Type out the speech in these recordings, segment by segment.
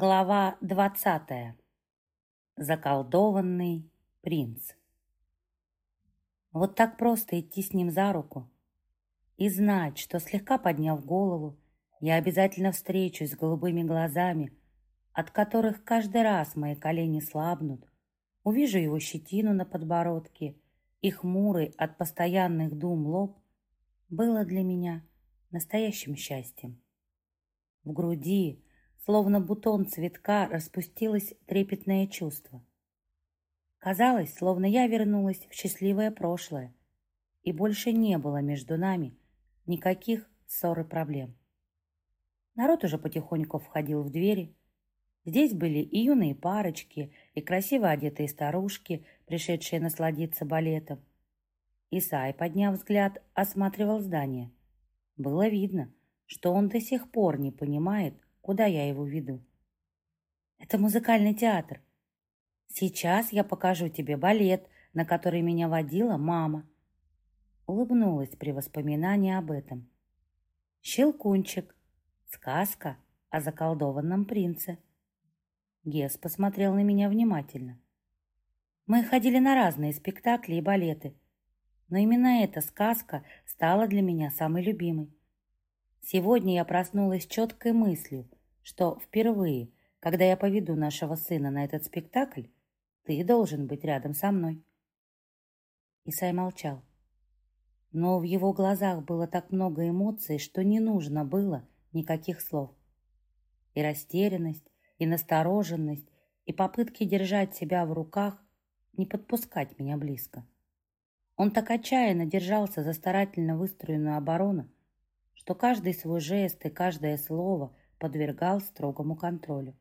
Глава двадцатая. Заколдованный принц. Вот так просто идти с ним за руку и знать, что слегка подняв голову, я обязательно встречусь с голубыми глазами, от которых каждый раз мои колени слабнут, увижу его щетину на подбородке и хмурый от постоянных дум лоб, было для меня настоящим счастьем. В груди Словно бутон цветка распустилось трепетное чувство. Казалось, словно я вернулась в счастливое прошлое, и больше не было между нами никаких ссор и проблем. Народ уже потихоньку входил в двери. Здесь были и юные парочки, и красиво одетые старушки, пришедшие насладиться балетом. Исай, подняв взгляд, осматривал здание. Было видно, что он до сих пор не понимает, куда я его веду. Это музыкальный театр. Сейчас я покажу тебе балет, на который меня водила мама. Улыбнулась при воспоминании об этом. Щелкунчик. Сказка о заколдованном принце. Гес посмотрел на меня внимательно. Мы ходили на разные спектакли и балеты, но именно эта сказка стала для меня самой любимой. Сегодня я проснулась четкой мыслью, что впервые, когда я поведу нашего сына на этот спектакль, ты должен быть рядом со мной. Исай молчал. Но в его глазах было так много эмоций, что не нужно было никаких слов. И растерянность, и настороженность, и попытки держать себя в руках, не подпускать меня близко. Он так отчаянно держался за старательно выстроенную оборону, что каждый свой жест и каждое слово подвергал строгому контролю.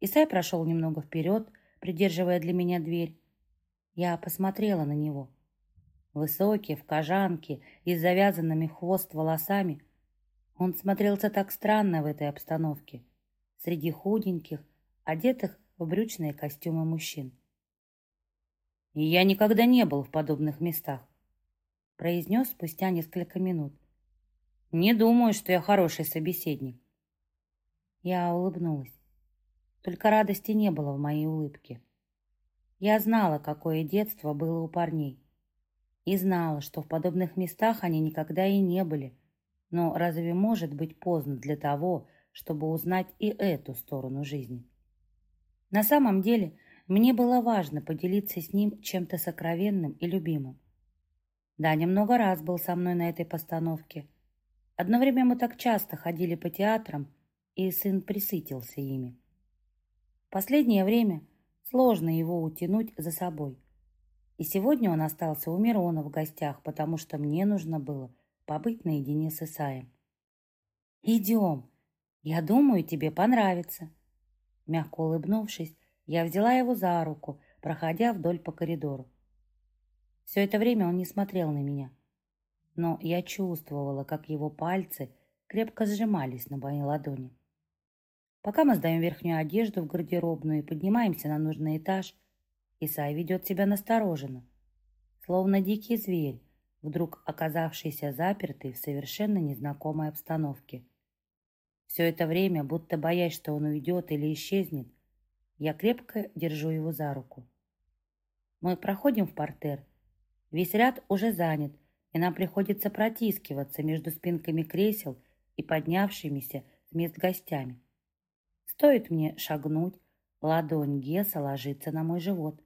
Исай прошел немного вперед, придерживая для меня дверь. Я посмотрела на него. Высокий, в кожанке и с завязанными хвост волосами, он смотрелся так странно в этой обстановке, среди худеньких, одетых в брючные костюмы мужчин. «И я никогда не был в подобных местах», произнес спустя несколько минут. «Не думаю, что я хороший собеседник. Я улыбнулась. Только радости не было в моей улыбке. Я знала, какое детство было у парней. И знала, что в подобных местах они никогда и не были. Но разве может быть поздно для того, чтобы узнать и эту сторону жизни? На самом деле, мне было важно поделиться с ним чем-то сокровенным и любимым. Даня много раз был со мной на этой постановке. Одно время мы так часто ходили по театрам, и сын присытился ими. Последнее время сложно его утянуть за собой. И сегодня он остался у Мирона в гостях, потому что мне нужно было побыть наедине с Исаем. «Идем. Я думаю, тебе понравится». Мягко улыбнувшись, я взяла его за руку, проходя вдоль по коридору. Все это время он не смотрел на меня, но я чувствовала, как его пальцы крепко сжимались на моей ладони. Пока мы сдаем верхнюю одежду в гардеробную и поднимаемся на нужный этаж, Исай ведет себя настороженно, словно дикий зверь, вдруг оказавшийся запертый в совершенно незнакомой обстановке. Все это время, будто боясь, что он уйдет или исчезнет, я крепко держу его за руку. Мы проходим в портер. Весь ряд уже занят, и нам приходится протискиваться между спинками кресел и поднявшимися с мест гостями. Стоит мне шагнуть, ладонь Геса ложится на мой живот.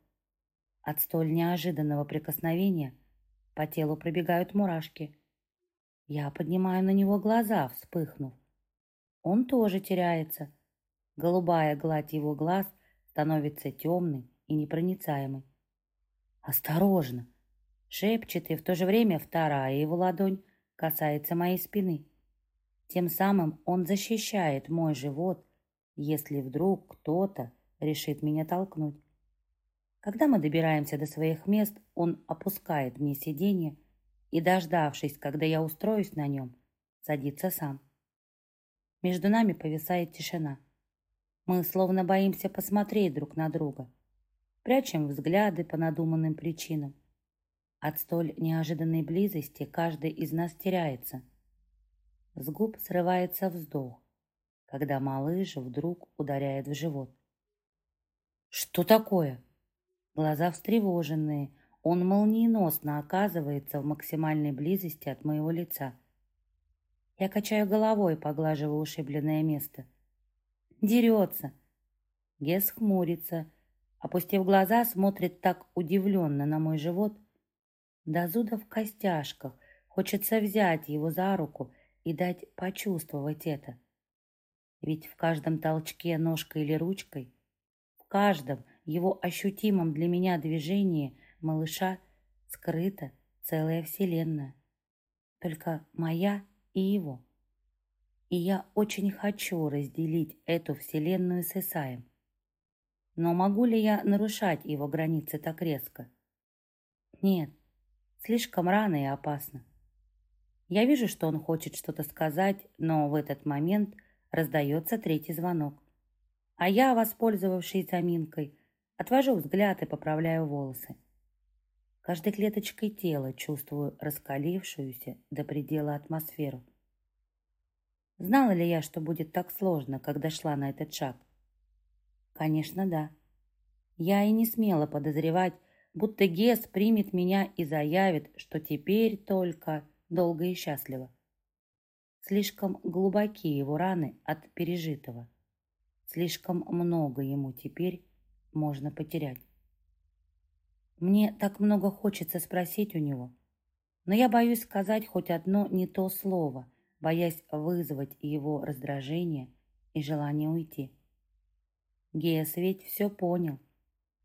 От столь неожиданного прикосновения по телу пробегают мурашки. Я поднимаю на него глаза, вспыхнув. Он тоже теряется. Голубая гладь его глаз становится темной и непроницаемой. «Осторожно!» — шепчет, и в то же время вторая его ладонь касается моей спины. Тем самым он защищает мой живот если вдруг кто-то решит меня толкнуть. Когда мы добираемся до своих мест, он опускает мне сиденье и, дождавшись, когда я устроюсь на нем, садится сам. Между нами повисает тишина. Мы словно боимся посмотреть друг на друга, прячем взгляды по надуманным причинам. От столь неожиданной близости каждый из нас теряется. С губ срывается вздох, когда малыш вдруг ударяет в живот. «Что такое?» Глаза встревоженные. Он молниеносно оказывается в максимальной близости от моего лица. Я качаю головой, поглаживая ушибленное место. «Дерется!» Гес хмурится, опустив глаза, смотрит так удивленно на мой живот. До зуда в костяшках, хочется взять его за руку и дать почувствовать это. Ведь в каждом толчке ножкой или ручкой, в каждом его ощутимом для меня движении малыша скрыта целая вселенная. Только моя и его. И я очень хочу разделить эту вселенную с Исаем. Но могу ли я нарушать его границы так резко? Нет, слишком рано и опасно. Я вижу, что он хочет что-то сказать, но в этот момент раздается третий звонок. А я, воспользовавшись заминкой, отвожу взгляд и поправляю волосы. Каждой клеточкой тела чувствую раскалившуюся до предела атмосферу. Знала ли я, что будет так сложно, когда шла на этот шаг? Конечно, да. Я и не смела подозревать, будто Гес примет меня и заявит, что теперь только долго и счастливо. Слишком глубоки его раны от пережитого. Слишком много ему теперь можно потерять. Мне так много хочется спросить у него, но я боюсь сказать хоть одно не то слово, боясь вызвать его раздражение и желание уйти. Геас ведь все понял.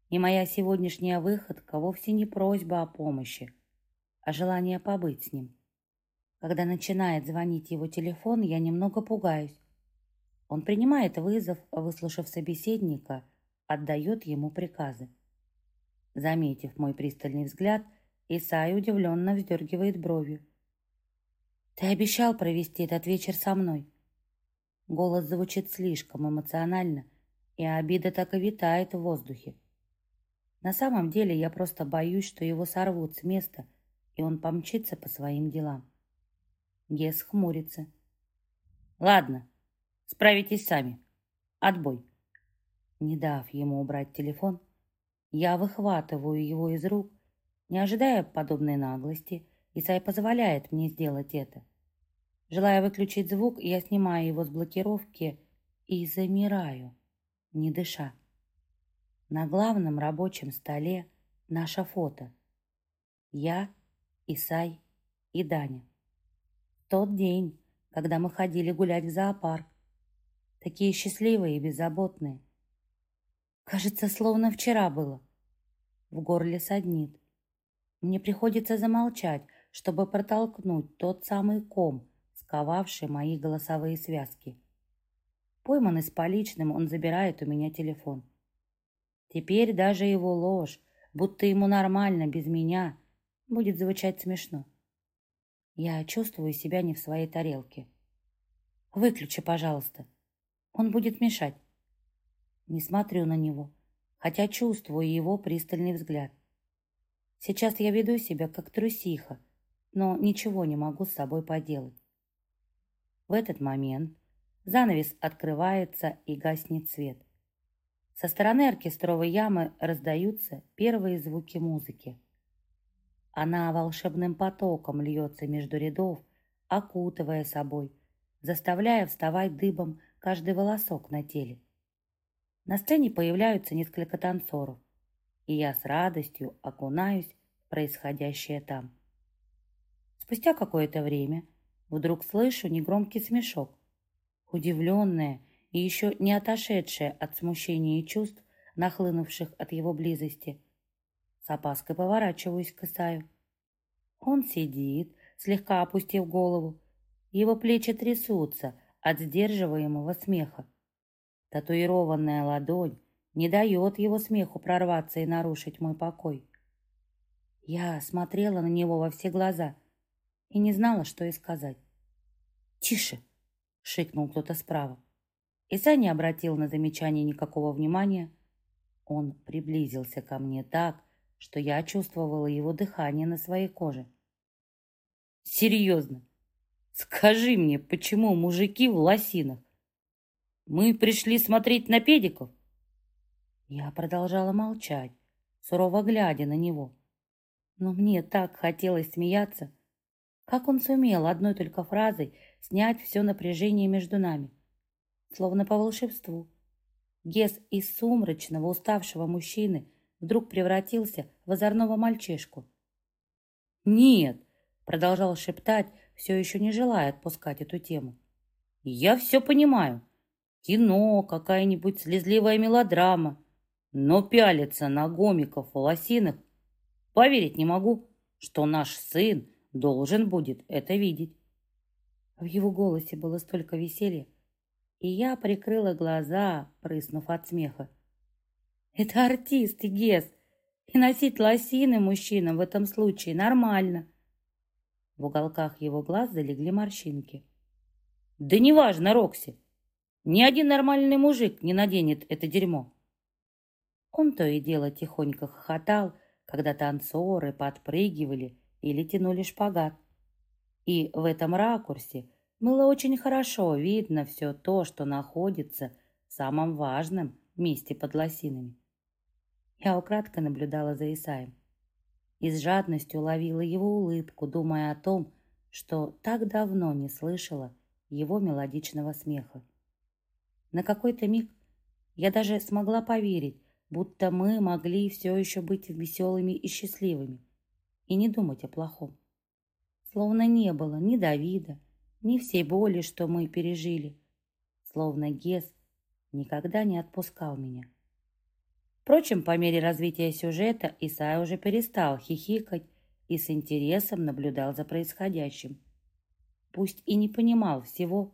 И моя сегодняшняя выходка вовсе не просьба о помощи, а желание побыть с ним. Когда начинает звонить его телефон, я немного пугаюсь. Он принимает вызов, выслушав собеседника, отдает ему приказы. Заметив мой пристальный взгляд, Исай удивленно вздергивает бровью. «Ты обещал провести этот вечер со мной». Голос звучит слишком эмоционально, и обида так и витает в воздухе. На самом деле я просто боюсь, что его сорвут с места, и он помчится по своим делам. Гес хмурится. «Ладно, справитесь сами. Отбой». Не дав ему убрать телефон, я выхватываю его из рук, не ожидая подобной наглости, Исай позволяет мне сделать это. Желая выключить звук, я снимаю его с блокировки и замираю не дыша. На главном рабочем столе наше фото. Я, Исай и Даня. Тот день, когда мы ходили гулять в зоопарк. Такие счастливые и беззаботные. Кажется, словно вчера было. В горле саднит. Мне приходится замолчать, чтобы протолкнуть тот самый ком, сковавший мои голосовые связки. Пойманный с поличным, он забирает у меня телефон. Теперь даже его ложь, будто ему нормально без меня, будет звучать смешно. Я чувствую себя не в своей тарелке. Выключи, пожалуйста. Он будет мешать. Не смотрю на него, хотя чувствую его пристальный взгляд. Сейчас я веду себя как трусиха, но ничего не могу с собой поделать. В этот момент Занавес открывается и гаснет свет. Со стороны оркестровой ямы раздаются первые звуки музыки. Она волшебным потоком льется между рядов, окутывая собой, заставляя вставать дыбом каждый волосок на теле. На сцене появляются несколько танцоров, и я с радостью окунаюсь в происходящее там. Спустя какое-то время вдруг слышу негромкий смешок, удивленная и еще не отошедшая от смущения и чувств, нахлынувших от его близости. Опаской поворачиваюсь к Исаю. Он сидит, слегка опустив голову. Его плечи трясутся от сдерживаемого смеха. Татуированная ладонь не дает его смеху прорваться и нарушить мой покой. Я смотрела на него во все глаза и не знала, что и сказать. «Тише!» — шикнул кто-то справа. Иса не обратил на замечание никакого внимания. Он приблизился ко мне так, что я чувствовала его дыхание на своей коже. «Серьезно, скажи мне, почему мужики в лосинах? Мы пришли смотреть на педиков. Я продолжала молчать, сурово глядя на него. Но мне так хотелось смеяться. Как он сумел одной только фразой снять все напряжение между нами? Словно по волшебству. Гес из сумрачного, уставшего мужчины вдруг превратился в озорного мальчишку. «Нет!» — продолжал шептать, все еще не желая отпускать эту тему. «Я все понимаю. Кино, какая-нибудь слезливая мелодрама. Но пялиться на гомиков волосиных поверить не могу, что наш сын должен будет это видеть». В его голосе было столько веселья, и я прикрыла глаза, прыснув от смеха. «Это артист, Гес, и носить лосины мужчинам в этом случае нормально». В уголках его глаз залегли морщинки. «Да неважно, Рокси, ни один нормальный мужик не наденет это дерьмо». Он то и дело тихонько хохотал, когда танцоры подпрыгивали или тянули шпагат. И в этом ракурсе было очень хорошо видно все то, что находится в самом важном месте под лосинами. Я украдко наблюдала за Исаем и с жадностью ловила его улыбку, думая о том, что так давно не слышала его мелодичного смеха. На какой-то миг я даже смогла поверить, будто мы могли все еще быть веселыми и счастливыми и не думать о плохом. Словно не было ни Давида, ни всей боли, что мы пережили. Словно Гес никогда не отпускал меня. Впрочем, по мере развития сюжета Исай уже перестал хихикать и с интересом наблюдал за происходящим. Пусть и не понимал всего,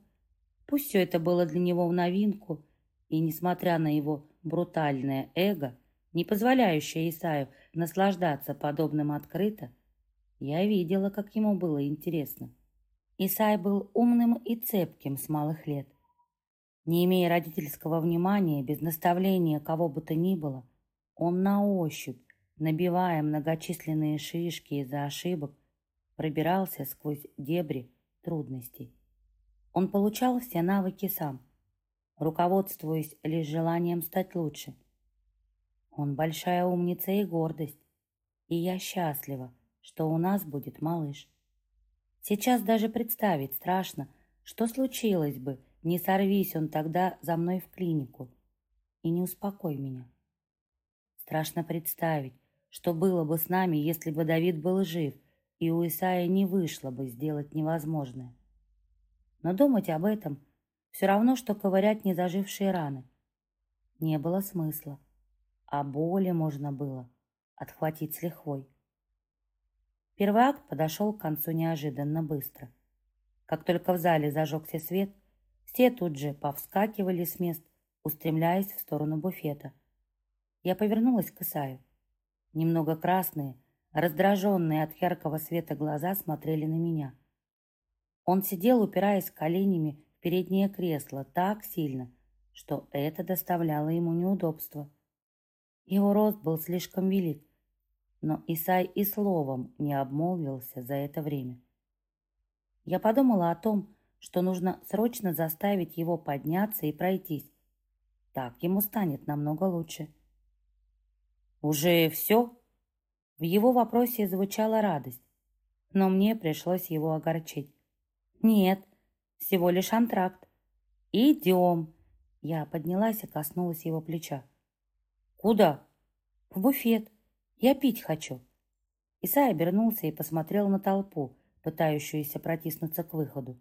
пусть все это было для него в новинку, и, несмотря на его брутальное эго, не позволяющее Исаю наслаждаться подобным открыто, я видела, как ему было интересно. Исай был умным и цепким с малых лет. Не имея родительского внимания, без наставления кого бы то ни было, он на ощупь, набивая многочисленные шишки из-за ошибок, пробирался сквозь дебри трудностей. Он получал все навыки сам, руководствуясь лишь желанием стать лучше. Он большая умница и гордость, и я счастлива, что у нас будет малыш. Сейчас даже представить страшно, что случилось бы, не сорвись он тогда за мной в клинику. И не успокой меня. Страшно представить, что было бы с нами, если бы Давид был жив, и у Исаия не вышло бы сделать невозможное. Но думать об этом все равно, что ковырять незажившие раны. Не было смысла, а боли можно было отхватить с лихвой. Первый акт подошел к концу неожиданно быстро. Как только в зале зажегся свет, все тут же повскакивали с мест, устремляясь в сторону буфета. Я повернулась к Исаю. Немного красные, раздраженные от яркого света глаза смотрели на меня. Он сидел, упираясь коленями в переднее кресло так сильно, что это доставляло ему неудобства. Его рост был слишком велик, но Исай и словом не обмолвился за это время. Я подумала о том, что нужно срочно заставить его подняться и пройтись. Так ему станет намного лучше. «Уже все?» В его вопросе звучала радость, но мне пришлось его огорчить. «Нет, всего лишь антракт. Идем!» Я поднялась и коснулась его плеча. «Куда?» «В буфет. Я пить хочу». Исай обернулся и посмотрел на толпу, пытающуюся протиснуться к выходу.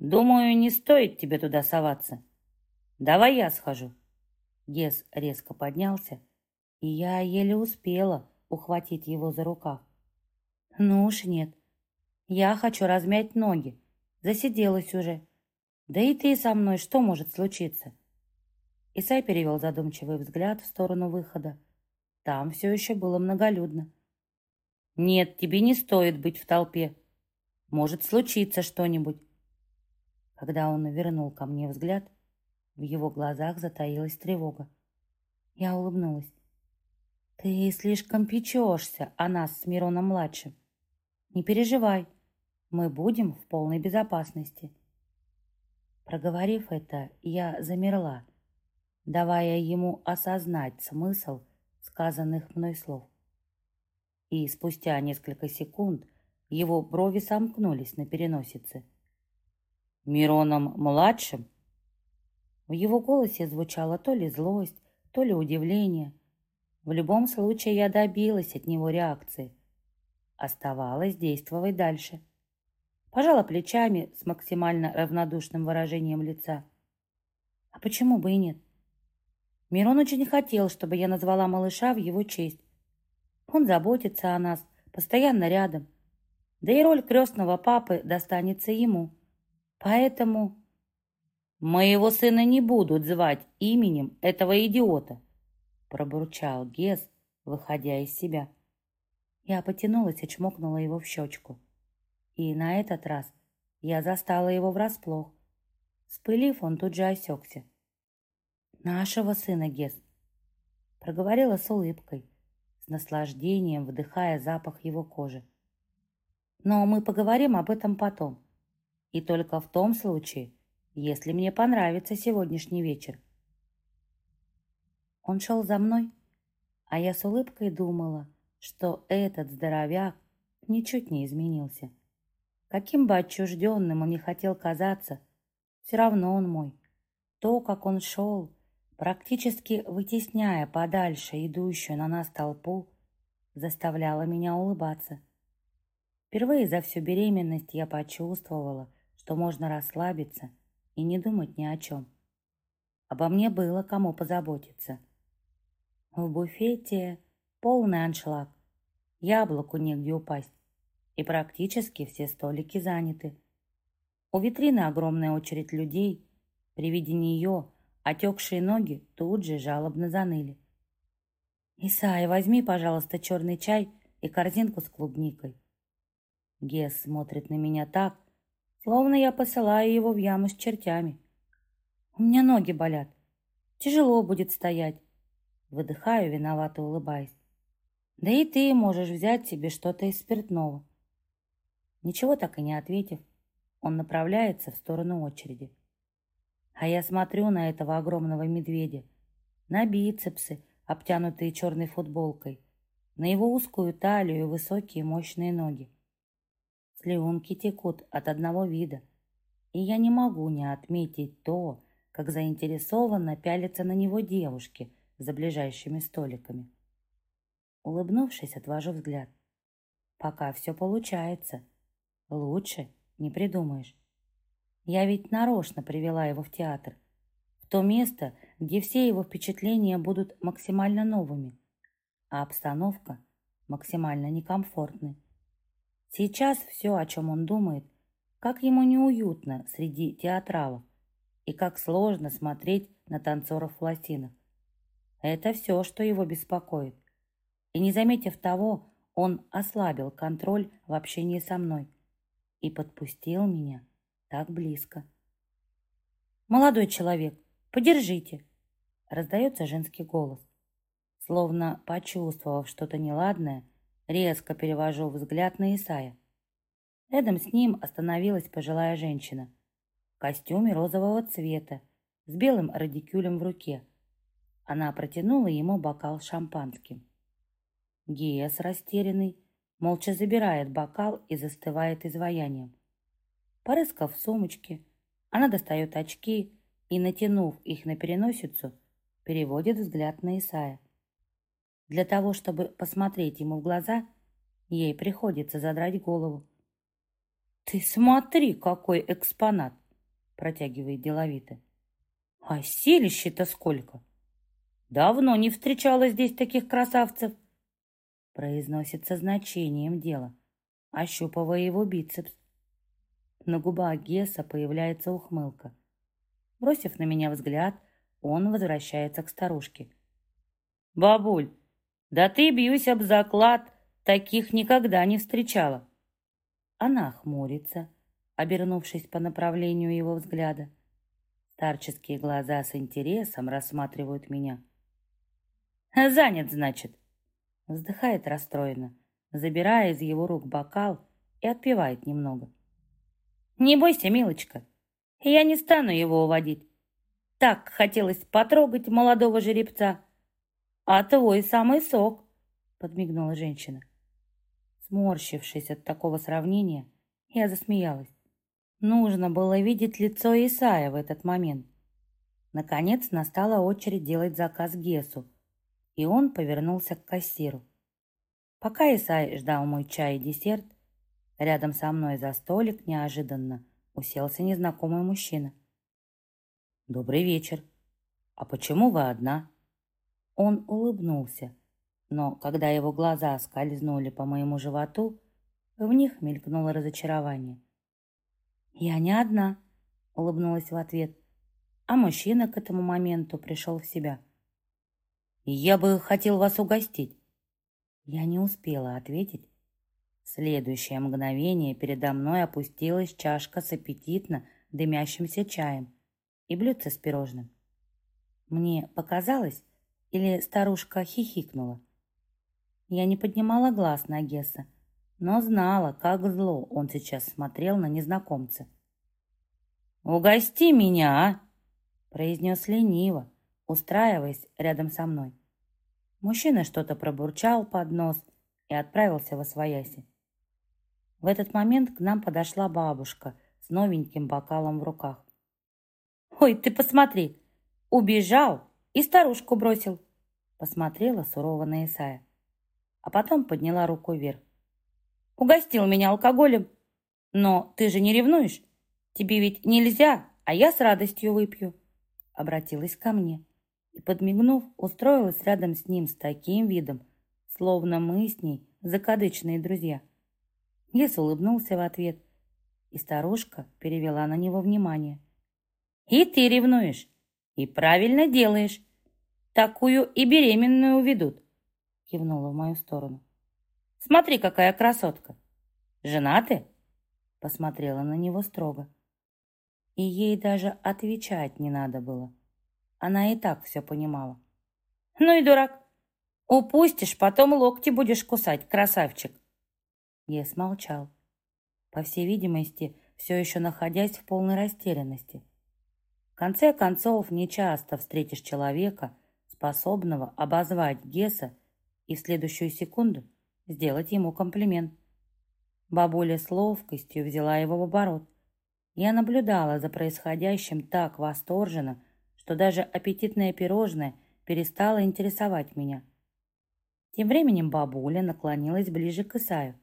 «Думаю, не стоит тебе туда соваться. Давай я схожу». Гес резко поднялся, и я еле успела ухватить его за рукав. «Ну уж нет. Я хочу размять ноги. Засиделась уже. Да и ты со мной, что может случиться?» Исай перевел задумчивый взгляд в сторону выхода. Там все еще было многолюдно. «Нет, тебе не стоит быть в толпе. Может случиться что-нибудь. Когда он вернул ко мне взгляд, в его глазах затаилась тревога. Я улыбнулась. «Ты слишком печешься о нас с Мироном-младшим. Не переживай, мы будем в полной безопасности». Проговорив это, я замерла, давая ему осознать смысл сказанных мной слов. И спустя несколько секунд его брови сомкнулись на переносице. «Мироном-младшим?» В его голосе звучала то ли злость, то ли удивление. В любом случае я добилась от него реакции. Оставалось действовать дальше. Пожала плечами с максимально равнодушным выражением лица. А почему бы и нет? Мирон очень хотел, чтобы я назвала малыша в его честь. Он заботится о нас, постоянно рядом. Да и роль крестного папы достанется ему. Поэтому... «Моего сына не будут звать именем этого идиота», пробурчал Гес, выходя из себя. Я потянулась и чмокнула его в щечку. И на этот раз я застала его врасплох. Спылив, он тут же осекся. «Нашего сына, Гес», проговорила с улыбкой, с наслаждением вдыхая запах его кожи. «Но мы поговорим об этом потом, и только в том случае, если мне понравится сегодняшний вечер». Он шел за мной, а я с улыбкой думала, что этот здоровяк ничуть не изменился. Каким бы отчужденным он не хотел казаться, все равно он мой. То, как он шел, практически вытесняя подальше идущую на нас толпу, заставляло меня улыбаться. Впервые за всю беременность я почувствовала, что можно расслабиться и не думать ни о чем. Обо мне было кому позаботиться. В буфете полный аншлаг, яблоку негде упасть и практически все столики заняты. У витрины огромная очередь людей. При виде нее отекшие ноги тут же жалобно заныли. «Исай, возьми, пожалуйста, черный чай и корзинку с клубникой». Гес смотрит на меня так, словно я посылаю его в яму с чертями. У меня ноги болят. Тяжело будет стоять. Выдыхаю, виновато улыбаясь. Да и ты можешь взять себе что-то из спиртного. Ничего так и не ответив, он направляется в сторону очереди. А я смотрю на этого огромного медведя, на бицепсы, обтянутые черной футболкой, на его узкую талию и высокие мощные ноги. Слюнки текут от одного вида, и я не могу не отметить то, как заинтересованно пялятся на него девушки за ближайшими столиками. Улыбнувшись, отвожу взгляд. Пока все получается. Лучше не придумаешь. Я ведь нарочно привела его в театр. В то место, где все его впечатления будут максимально новыми, а обстановка максимально некомфортной. Сейчас все, о чем он думает, как ему неуютно среди театралов и как сложно смотреть на танцоров в лосинах. Это все, что его беспокоит. И не заметив того, он ослабил контроль в общении со мной – и подпустил меня так близко. «Молодой человек, подержите!» Раздается женский голос. Словно почувствовав что-то неладное, резко перевожу взгляд на Исая. Рядом с ним остановилась пожилая женщина в костюме розового цвета с белым радикюлем в руке. Она протянула ему бокал шампанским. Гиес, растерянный, молча забирает бокал и застывает изваянием. Порыскав в сумочке, она достает очки и, натянув их на переносицу, переводит взгляд на Исая. Для того, чтобы посмотреть ему в глаза, ей приходится задрать голову. «Ты смотри, какой экспонат!» протягивает деловито. «А селище-то сколько! Давно не встречала здесь таких красавцев!» произносит со значением дела, ощупывая его бицепс. На губах Гесса появляется ухмылка. Бросив на меня взгляд, он возвращается к старушке. «Бабуль, да ты, бьюсь об заклад, таких никогда не встречала!» Она хмурится, обернувшись по направлению его взгляда. Старческие глаза с интересом рассматривают меня. «Занят, значит?» Вздыхает расстроенно, забирая из его рук бокал и отпивает немного. «Не бойся, милочка, Я не стану его уводить. Так хотелось потрогать молодого жеребца. А твой самый сок, подмигнула женщина. Сморщившись от такого сравнения, я засмеялась. Нужно было видеть лицо Исая в этот момент. Наконец настала очередь делать заказ Гесу, и он повернулся к кассиру. Пока Исай ждал мой чай и десерт, рядом со мной за столик неожиданно уселся незнакомый мужчина. «Добрый вечер. А почему вы одна?» Он улыбнулся, но когда его глаза скользнули по моему животу, в них мелькнуло разочарование. «Я не одна», — улыбнулась в ответ, а мужчина к этому моменту пришел в себя. «Я бы хотел вас угостить». Я не успела ответить. В следующее мгновение передо мной опустилась чашка с аппетитно дымящимся чаем и блюдце с пирожным. Мне показалось, или старушка хихикнула. Я не поднимала глаз на Гесса, но знала, как зло он сейчас смотрел на незнакомца. «Угости меня, а!» произнес лениво, устраиваясь рядом со мной. Мужчина что-то пробурчал под нос и отправился во свояси. В этот момент к нам подошла бабушка с новеньким бокалом в руках. «Ой, ты посмотри! Убежал и старушку бросил!» Посмотрела сурово на Исая, а потом подняла руку вверх. «Угостил меня алкоголем, но ты же не ревнуешь? Тебе ведь нельзя, а я с радостью выпью!» Обратилась ко мне и, подмигнув, устроилась рядом с ним с таким видом, словно мы с ней закадычные друзья. Лес улыбнулся в ответ, и старушка перевела на него внимание. «И ты ревнуешь, и правильно делаешь. Такую и беременную уведут», кивнула в мою сторону. «Смотри, какая красотка! Женаты?» Посмотрела на него строго. И ей даже отвечать не надо было. Она и так все понимала. «Ну и дурак! Упустишь, потом локти будешь кусать, красавчик!» Я смолчал, по всей видимости, все еще находясь в полной растерянности. Конце концов, нечасто встретишь человека, способного обозвать Геса и в следующую секунду сделать ему комплимент. Бабуля с ловкостью взяла его в оборот. Я наблюдала за происходящим так восторженно, что даже аппетитное пирожное перестало интересовать меня. Тем временем бабуля наклонилась ближе к Исаю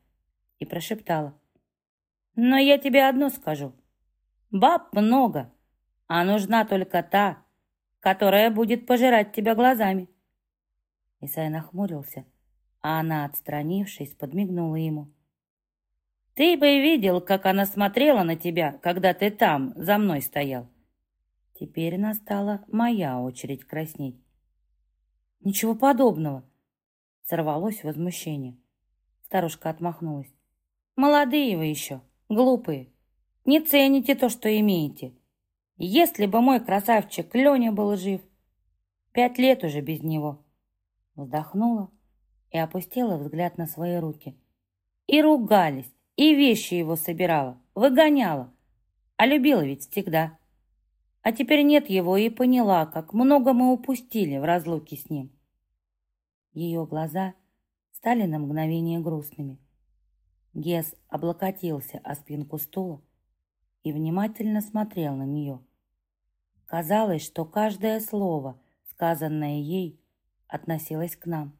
и прошептала. «Но я тебе одно скажу. Баб много, а нужна только та, которая будет пожирать тебя глазами». Исай нахмурился, а она, отстранившись, подмигнула ему. «Ты бы видел, как она смотрела на тебя, когда ты там, за мной стоял. Теперь настала моя очередь краснеть. «Ничего подобного!» Сорвалось возмущение. Старушка отмахнулась. «Молодые вы еще, глупые. Не цените то, что имеете. Если бы мой красавчик Леня был жив, пять лет уже без него». Вздохнула и опустила взгляд на свои руки. И ругались, и вещи его собирала, выгоняла. А любила ведь всегда. А теперь нет его и поняла, как много мы упустили в разлуке с ним. Ее глаза стали на мгновение грустными. Гес облокотился о спинку стула и внимательно смотрел на нее. Казалось, что каждое слово, сказанное ей, относилось к нам.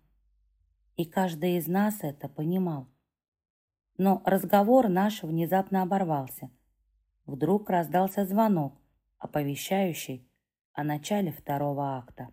И каждый из нас это понимал. Но разговор наш внезапно оборвался. Вдруг раздался звонок, оповещающий о начале второго акта.